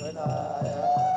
回来